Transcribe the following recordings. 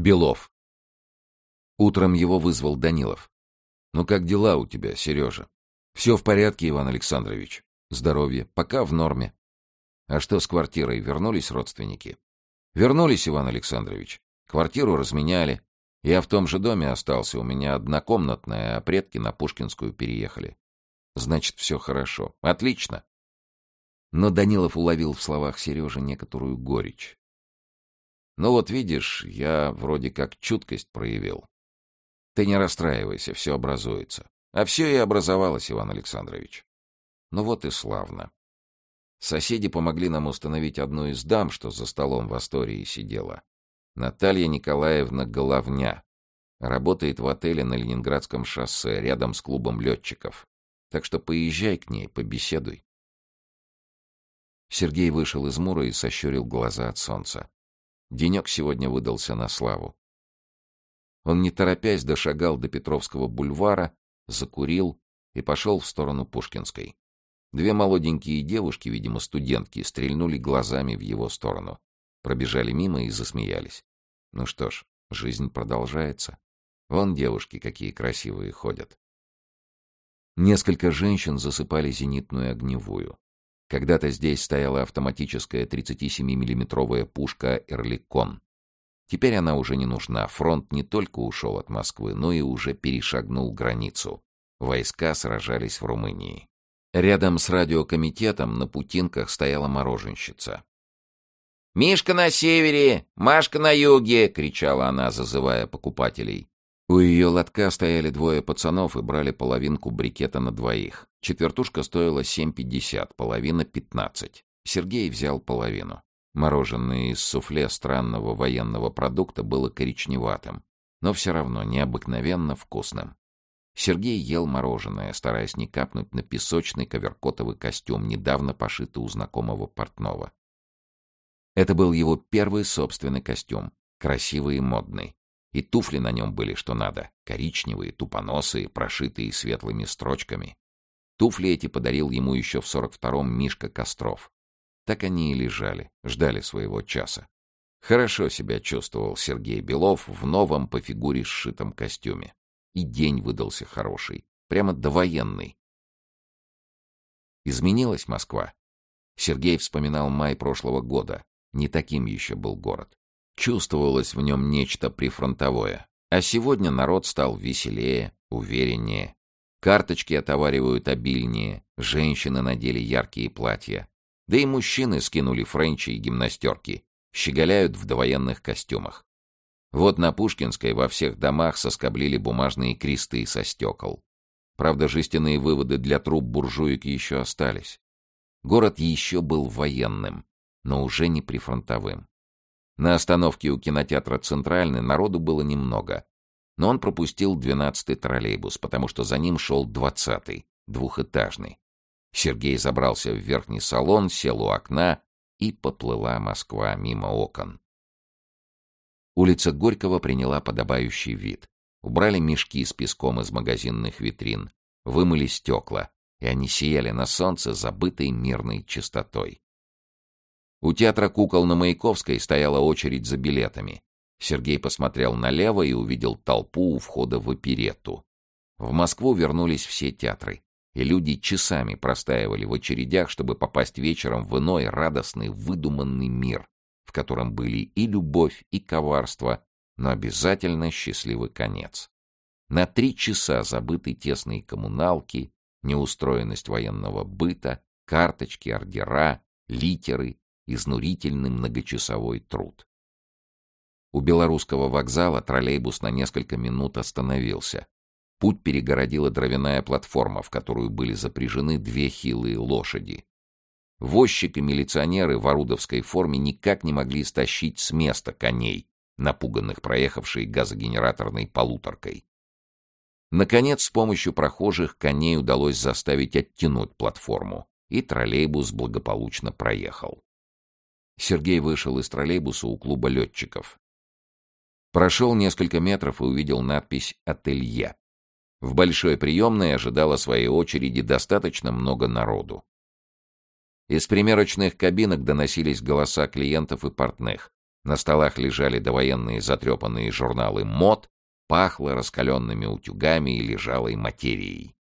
Белов. Утром его вызвал Данилов. «Ну как дела у тебя, Сережа?» «Все в порядке, Иван Александрович. Здоровье. Пока в норме». «А что с квартирой? Вернулись родственники?» «Вернулись, Иван Александрович. Квартиру разменяли. Я в том же доме остался, у меня однокомнатная, а предки на Пушкинскую переехали. Значит, все хорошо. Отлично. Но Данилов уловил в словах Сережи некоторую горечь. Ну вот видишь, я вроде как чуткость проявил. Ты не расстраивайся, все образуется. А все и образовалось, Иван Александрович. Ну вот и славно. Соседи помогли нам установить одну из дам, что за столом в Астории сидела. Наталья Николаевна Головня. Работает в отеле на Ленинградском шоссе, рядом с клубом летчиков. Так что поезжай к ней, побеседуй. Сергей вышел из Мура и сощурил глаза от солнца. Денек сегодня выдался на славу. Он, не торопясь, дошагал до Петровского бульвара, закурил и пошел в сторону Пушкинской. Две молоденькие девушки, видимо, студентки, стрельнули глазами в его сторону. Пробежали мимо и засмеялись. Ну что ж, жизнь продолжается. Вон девушки какие красивые ходят. Несколько женщин засыпали зенитную огневую. Когда-то здесь стояла автоматическая 37 миллиметровая пушка «Эрликон». Теперь она уже не нужна. Фронт не только ушел от Москвы, но и уже перешагнул границу. Войска сражались в Румынии. Рядом с радиокомитетом на путинках стояла мороженщица. «Мишка на севере! Машка на юге!» — кричала она, зазывая покупателей. У ее лотка стояли двое пацанов и брали половинку брикета на двоих. Четвертушка стоила 7,50, половина — 15. Сергей взял половину. Мороженое из суфле странного военного продукта было коричневатым, но все равно необыкновенно вкусным. Сергей ел мороженое, стараясь не капнуть на песочный коверкотовый костюм, недавно пошитый у знакомого портного. Это был его первый собственный костюм, красивый и модный. И туфли на нем были что надо, коричневые, тупоносые, прошитые светлыми строчками. Туфли эти подарил ему еще в сорок втором Мишка Костров. Так они и лежали, ждали своего часа. Хорошо себя чувствовал Сергей Белов в новом по фигуре сшитом костюме. И день выдался хороший, прямо довоенный. Изменилась Москва. Сергей вспоминал май прошлого года. Не таким еще был город. Чувствовалось в нем нечто прифронтовое. А сегодня народ стал веселее, увереннее. Карточки отоваривают обильнее, женщины надели яркие платья. Да и мужчины скинули френчи и гимнастерки, щеголяют в довоенных костюмах. Вот на Пушкинской во всех домах соскоблили бумажные кресты со стекол. Правда, жестяные выводы для труб буржуек еще остались. Город еще был военным, но уже не прифронтовым. На остановке у кинотеатра «Центральный» народу было немного, но он пропустил двенадцатый троллейбус, потому что за ним шел двадцатый, двухэтажный. Сергей забрался в верхний салон, сел у окна, и поплыла Москва мимо окон. Улица Горького приняла подобающий вид. Убрали мешки с песком из магазинных витрин, вымыли стекла, и они сияли на солнце забытой мирной чистотой. У театра кукол на Маяковской стояла очередь за билетами. Сергей посмотрел налево и увидел толпу у входа в оперетту. В Москву вернулись все театры, и люди часами простаивали в очередях, чтобы попасть вечером в иной радостный, выдуманный мир, в котором были и любовь, и коварство, но обязательно счастливый конец. На три часа забыты тесные коммуналки, неустроенность военного быта, карточки, ордера, литеры, изнурительный многочасовой труд. У белорусского вокзала троллейбус на несколько минут остановился. Путь перегородила дровяная платформа, в которую были запряжены две хилые лошади. Возчик и милиционеры в орудовской форме никак не могли стащить с места коней, напуганных проехавшей газогенераторной полуторкой. Наконец, с помощью прохожих коней удалось заставить оттянуть платформу, и троллейбус благополучно проехал. Сергей вышел из троллейбуса у клуба летчиков. Прошел несколько метров и увидел надпись «Ателье». В большой приемной ожидало своей очереди достаточно много народу. Из примерочных кабинок доносились голоса клиентов и портных. На столах лежали довоенные затрепанные журналы мод, пахло раскаленными утюгами и лежалой материей.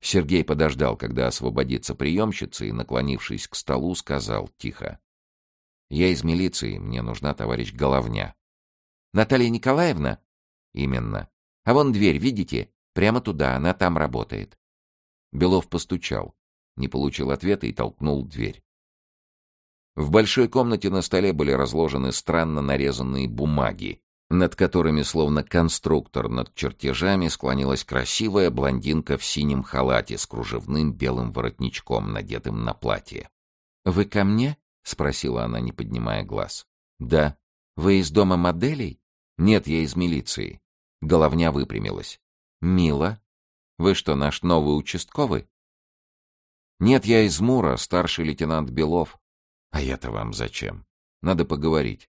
Сергей подождал, когда освободится приемщица, и, наклонившись к столу, сказал тихо. — Я из милиции, мне нужна товарищ Головня. — Наталья Николаевна? — Именно. — А вон дверь, видите? Прямо туда, она там работает. Белов постучал, не получил ответа и толкнул дверь. В большой комнате на столе были разложены странно нарезанные бумаги, над которыми, словно конструктор над чертежами, склонилась красивая блондинка в синем халате с кружевным белым воротничком, надетым на платье. «Вы ко мне?» — спросила она, не поднимая глаз. «Да». «Вы из дома моделей?» «Нет, я из милиции». Головня выпрямилась. «Мило. Вы что, наш новый участковый?» «Нет, я из Мура, старший лейтенант Белов. А я-то вам зачем? Надо поговорить.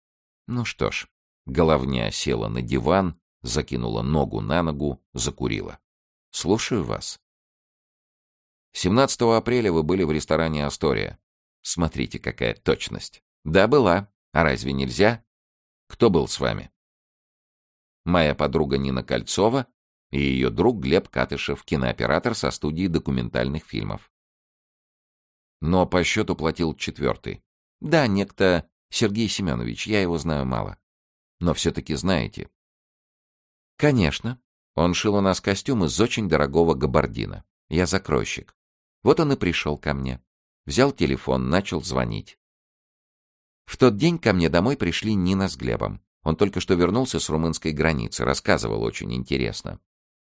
Ну что ж, головня села на диван, закинула ногу на ногу, закурила. Слушаю вас. 17 апреля вы были в ресторане «Астория». Смотрите, какая точность. Да, была. А разве нельзя? Кто был с вами? Моя подруга Нина Кольцова и ее друг Глеб Катышев, кинооператор со студии документальных фильмов. Но по счету платил четвертый. Да, некто Сергей Семенович, я его знаю мало. Но все-таки знаете. Конечно. Он шил у нас костюм из очень дорогого габардина. Я закройщик. Вот он и пришел ко мне. Взял телефон, начал звонить. В тот день ко мне домой пришли Нина с Глебом. Он только что вернулся с румынской границы, рассказывал очень интересно.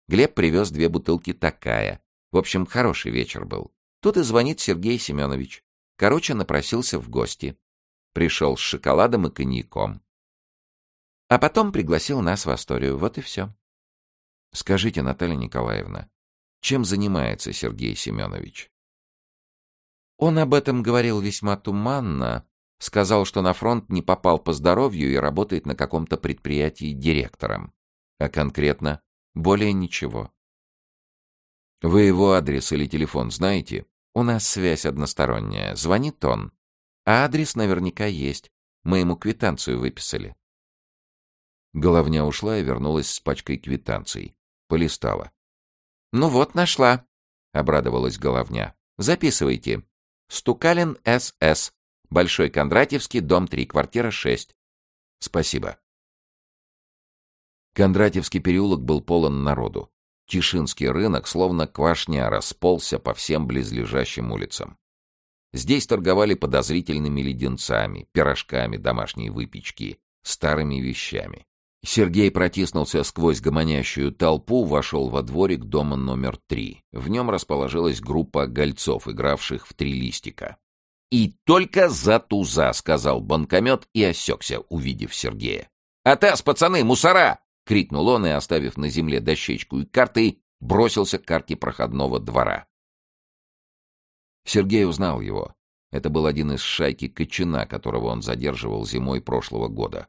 Глеб привез две бутылки такая. В общем, хороший вечер был. Тут и звонит Сергей Семенович. Короче, напросился в гости. Пришел с шоколадом и коньяком. А потом пригласил нас в Асторию. Вот и все. Скажите, Наталья Николаевна, чем занимается Сергей Семенович? Он об этом говорил весьма туманно. Сказал, что на фронт не попал по здоровью и работает на каком-то предприятии директором. А конкретно? Более ничего. Вы его адрес или телефон знаете? У нас связь односторонняя. Звонит он. А адрес наверняка есть. Мы ему квитанцию выписали. Головня ушла и вернулась с пачкой квитанций. Полистала. «Ну вот, нашла», — обрадовалась Головня. «Записывайте. Стукалин С.С. Большой Кондратьевский, дом 3, квартира 6. Спасибо». Кондратьевский переулок был полон народу. Тишинский рынок, словно квашня, расползся по всем близлежащим улицам. Здесь торговали подозрительными леденцами, пирожками домашней выпечки, старыми вещами. Сергей протиснулся сквозь гомонящую толпу, вошел во дворик дома номер три. В нем расположилась группа гольцов, игравших в три листика. «И только за туза!» — сказал банкомет и осекся, увидев Сергея. «Атас, пацаны, мусора!» — крикнул он и, оставив на земле дощечку и карты, бросился к карте проходного двора. Сергей узнал его. Это был один из шайки Кочина, которого он задерживал зимой прошлого года.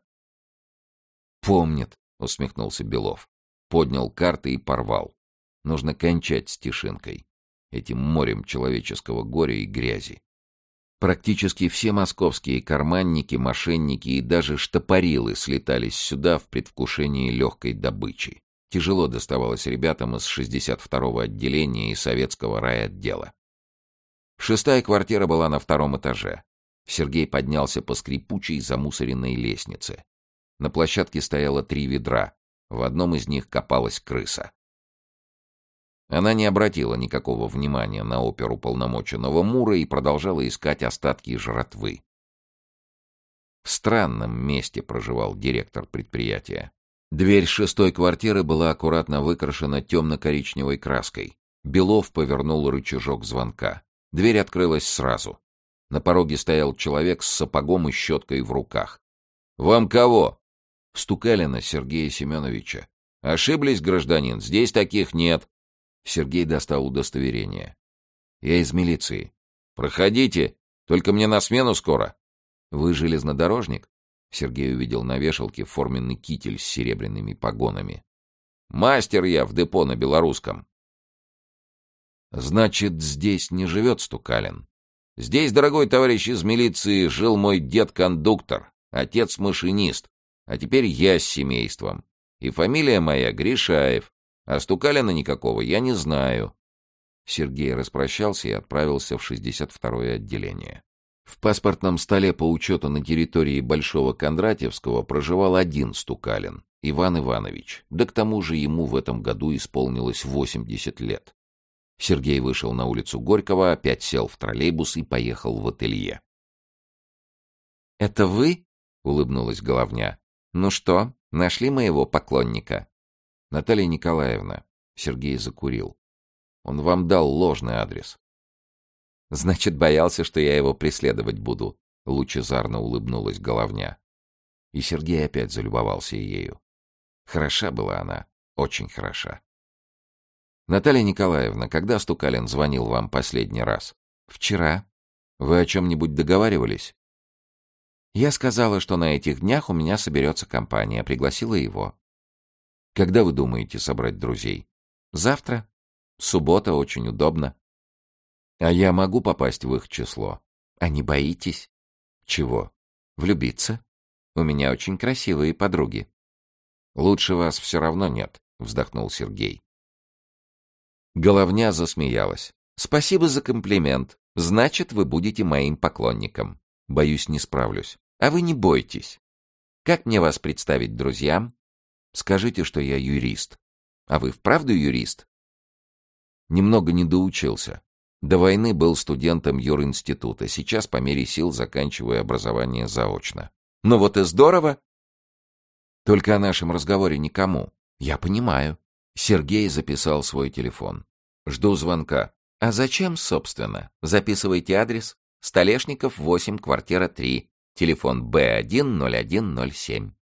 «Помнит», — усмехнулся Белов. Поднял карты и порвал. Нужно кончать с Тишинкой, этим морем человеческого горя и грязи. Практически все московские карманники, мошенники и даже штопорилы слетались сюда в предвкушении легкой добычи. Тяжело доставалось ребятам из 62-го отделения и советского райотдела. Шестая квартира была на втором этаже. Сергей поднялся по скрипучей замусоренной лестнице. На площадке стояло три ведра. В одном из них копалась крыса. Она не обратила никакого внимания на оперу полномоченного Мура и продолжала искать остатки жратвы. В странном месте проживал директор предприятия. Дверь шестой квартиры была аккуратно выкрашена темно-коричневой краской. Белов повернул рычажок звонка. Дверь открылась сразу. На пороге стоял человек с сапогом и щеткой в руках. «Вам кого?» «Стукалина Сергея Семеновича». «Ошиблись, гражданин, здесь таких нет. Сергей достал удостоверение. «Я из милиции». «Проходите. Только мне на смену скоро». «Вы железнодорожник?» Сергей увидел на вешалке форменный китель с серебряными погонами. «Мастер я в депо на белорусском». «Значит, здесь не живет Стукалин?» «Здесь, дорогой товарищ из милиции, жил мой дед-кондуктор. Отец машинист, а теперь я с семейством. И фамилия моя Гришаев, а Стукалина никакого я не знаю. Сергей распрощался и отправился в 62-е отделение. В паспортном столе по учету на территории Большого Кондратьевского проживал один Стукалин, Иван Иванович, да к тому же ему в этом году исполнилось 80 лет. Сергей вышел на улицу Горького, опять сел в троллейбус и поехал в ателье. «Это вы?» — улыбнулась Головня. «Ну что, нашли моего поклонника?» «Наталья Николаевна», — Сергей закурил. «Он вам дал ложный адрес». «Значит, боялся, что я его преследовать буду», — лучезарно улыбнулась Головня. И Сергей опять залюбовался ею. Хороша была она, очень хороша. «Наталья Николаевна, когда Стукалин звонил вам последний раз?» «Вчера. Вы о чем-нибудь договаривались?» Я сказала, что на этих днях у меня соберется компания, пригласила его. Когда вы думаете собрать друзей? Завтра. Суббота очень удобно. А я могу попасть в их число? А не боитесь? Чего? Влюбиться? У меня очень красивые подруги. Лучше вас все равно нет, вздохнул Сергей. Головня засмеялась. Спасибо за комплимент. Значит, вы будете моим поклонником. Боюсь, не справлюсь. А вы не бойтесь. Как мне вас представить друзьям? Скажите, что я юрист. А вы вправду юрист? Немного не доучился. До войны был студентом юринститута, сейчас по мере сил заканчиваю образование заочно. Ну вот и здорово. Только о нашем разговоре никому. Я понимаю. Сергей записал свой телефон. Жду звонка. А зачем, собственно? Записывайте адрес. Столешников, 8, квартира 3. Телефон Б10107.